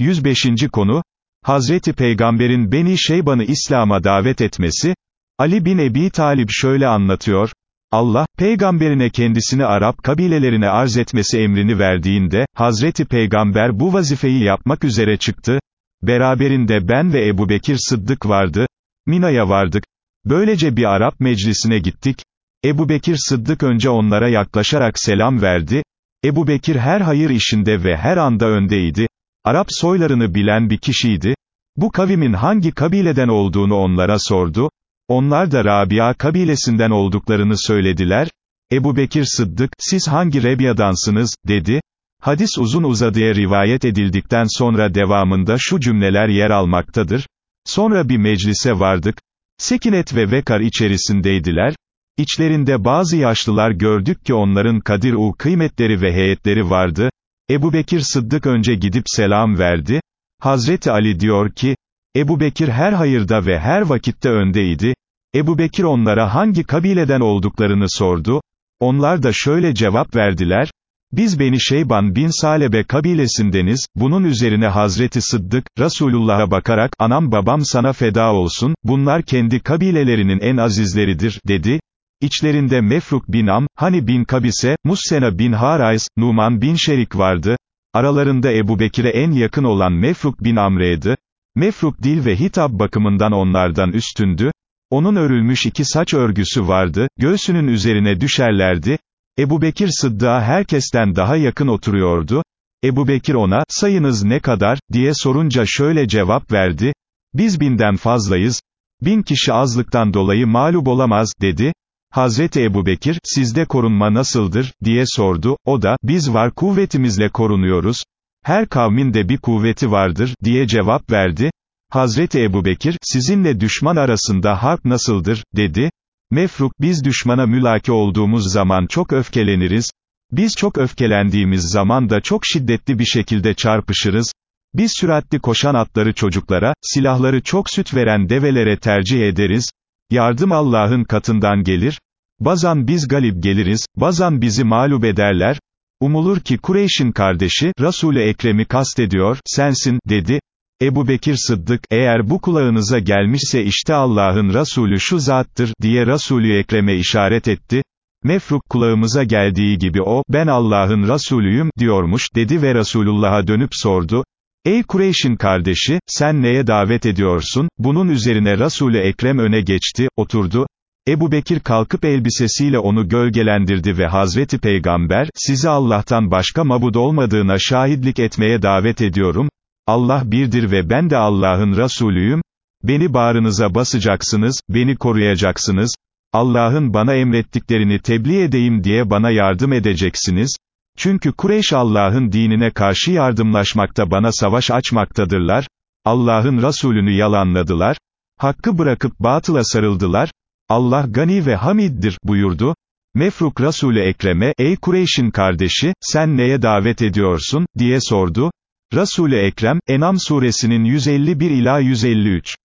105. konu, Hazreti Peygamber'in Beni Şeyban'ı İslam'a davet etmesi, Ali bin Ebi Talib şöyle anlatıyor, Allah, peygamberine kendisini Arap kabilelerine arz etmesi emrini verdiğinde, Hazreti Peygamber bu vazifeyi yapmak üzere çıktı, beraberinde ben ve Ebu Bekir Sıddık vardı, Mina'ya vardık, böylece bir Arap meclisine gittik, Ebu Bekir Sıddık önce onlara yaklaşarak selam verdi, Ebu Bekir her hayır işinde ve her anda öndeydi, Arap soylarını bilen bir kişiydi, bu kavimin hangi kabileden olduğunu onlara sordu, onlar da Rabia kabilesinden olduklarını söylediler, Ebu Bekir Sıddık, siz hangi Rebia'dansınız, dedi, hadis uzun uzadıya rivayet edildikten sonra devamında şu cümleler yer almaktadır, sonra bir meclise vardık, Sekinet ve Vekar içerisindeydiler, İçlerinde bazı yaşlılar gördük ki onların kadir-u kıymetleri ve heyetleri vardı, Ebu Bekir Sıddık önce gidip selam verdi, Hazreti Ali diyor ki, Ebu Bekir her hayırda ve her vakitte öndeydi, Ebu Bekir onlara hangi kabileden olduklarını sordu, onlar da şöyle cevap verdiler, biz Beni Şeyban bin Salebe kabilesindeniz, bunun üzerine Hazreti Sıddık, Resulullah'a bakarak, anam babam sana feda olsun, bunlar kendi kabilelerinin en azizleridir, dedi, İçlerinde Mefruk bin Am, Hani bin Kabise, Mussena bin Harays, Numan bin Şerik vardı, aralarında Ebu Bekir'e en yakın olan Mefruk bin Amre'ydi, Mefruk dil ve hitap bakımından onlardan üstündü, onun örülmüş iki saç örgüsü vardı, göğsünün üzerine düşerlerdi, Ebu Bekir Sıddık'a herkesten daha yakın oturuyordu, Ebu Bekir ona, sayınız ne kadar, diye sorunca şöyle cevap verdi, biz binden fazlayız, bin kişi azlıktan dolayı mağlup olamaz, dedi, Hazreti Ebu Bekir, sizde korunma nasıldır, diye sordu, o da, biz var kuvvetimizle korunuyoruz, her kavmin de bir kuvveti vardır, diye cevap verdi, Hazreti Ebu Bekir, sizinle düşman arasında harp nasıldır, dedi, Mefruk, biz düşmana mülaki olduğumuz zaman çok öfkeleniriz, biz çok öfkelendiğimiz zaman da çok şiddetli bir şekilde çarpışırız, biz süratli koşan atları çocuklara, silahları çok süt veren develere tercih ederiz, yardım Allah'ın katından gelir, bazan biz galip geliriz, bazan bizi mağlup ederler, umulur ki Kureyş'in kardeşi, Resul-i Ekrem'i kastediyor, sensin, dedi, Ebu Bekir Sıddık, eğer bu kulağınıza gelmişse işte Allah'ın Resulü şu zattır, diye Resulü Ekrem'e işaret etti, Mefruk kulağımıza geldiği gibi o, ben Allah'ın Resulüyüm, diyormuş, dedi ve Resulullah'a dönüp sordu, Ey Kureyş'in kardeşi, sen neye davet ediyorsun? Bunun üzerine Resul-i Ekrem öne geçti, oturdu. Ebu Bekir kalkıp elbisesiyle onu gölgelendirdi ve Hazreti Peygamber, sizi Allah'tan başka mabud olmadığına şahitlik etmeye davet ediyorum. Allah birdir ve ben de Allah'ın Resulüyüm. Beni bağrınıza basacaksınız, beni koruyacaksınız. Allah'ın bana emrettiklerini tebliğ edeyim diye bana yardım edeceksiniz. Çünkü Kureyş Allah'ın dinine karşı yardımlaşmakta bana savaş açmaktadırlar, Allah'ın Resulünü yalanladılar, hakkı bırakıp batıla sarıldılar, Allah gani ve hamiddir, buyurdu, Mefruk Resulü Ekrem'e, ey Kureyş'in kardeşi, sen neye davet ediyorsun, diye sordu, Resulü Ekrem, Enam suresinin 151 ila 153.